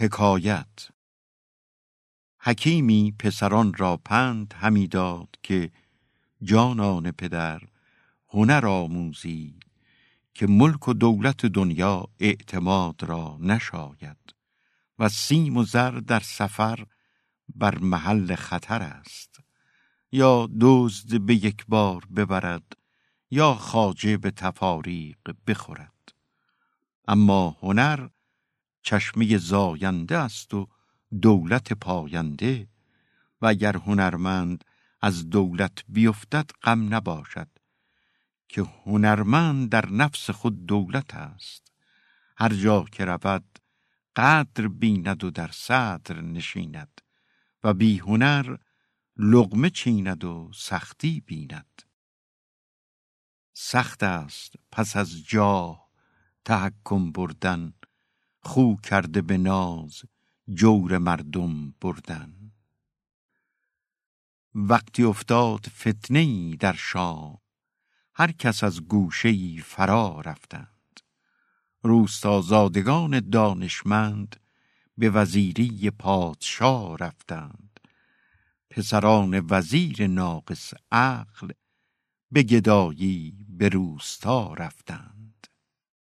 حکایت. حکیمی پسران را پند همی داد که جانان پدر هنر آموزی که ملک و دولت دنیا اعتماد را نشاید و سیم و زر در سفر بر محل خطر است یا دزد به یک بار ببرد یا خاجه به تفاریق بخورد. اما هنر چشمه زاینده است و دولت پاینده و اگر هنرمند از دولت بیفتد غم نباشد که هنرمند در نفس خود دولت است. هر جا که رود قدر بیند و در صدر نشیند و بی هنر لغمه چیند و سختی بیند. سخت است پس از جاه تحکم بردن خو کرده به ناز جور مردم بردن. وقتی افتاد فتنه ای در شام هر کس از گوشه ای فرا رفتند. روستازادگان دانشمند به وزیری پادشاه رفتند. پسران وزیر ناقص عقل به گدایی به روستا رفتند.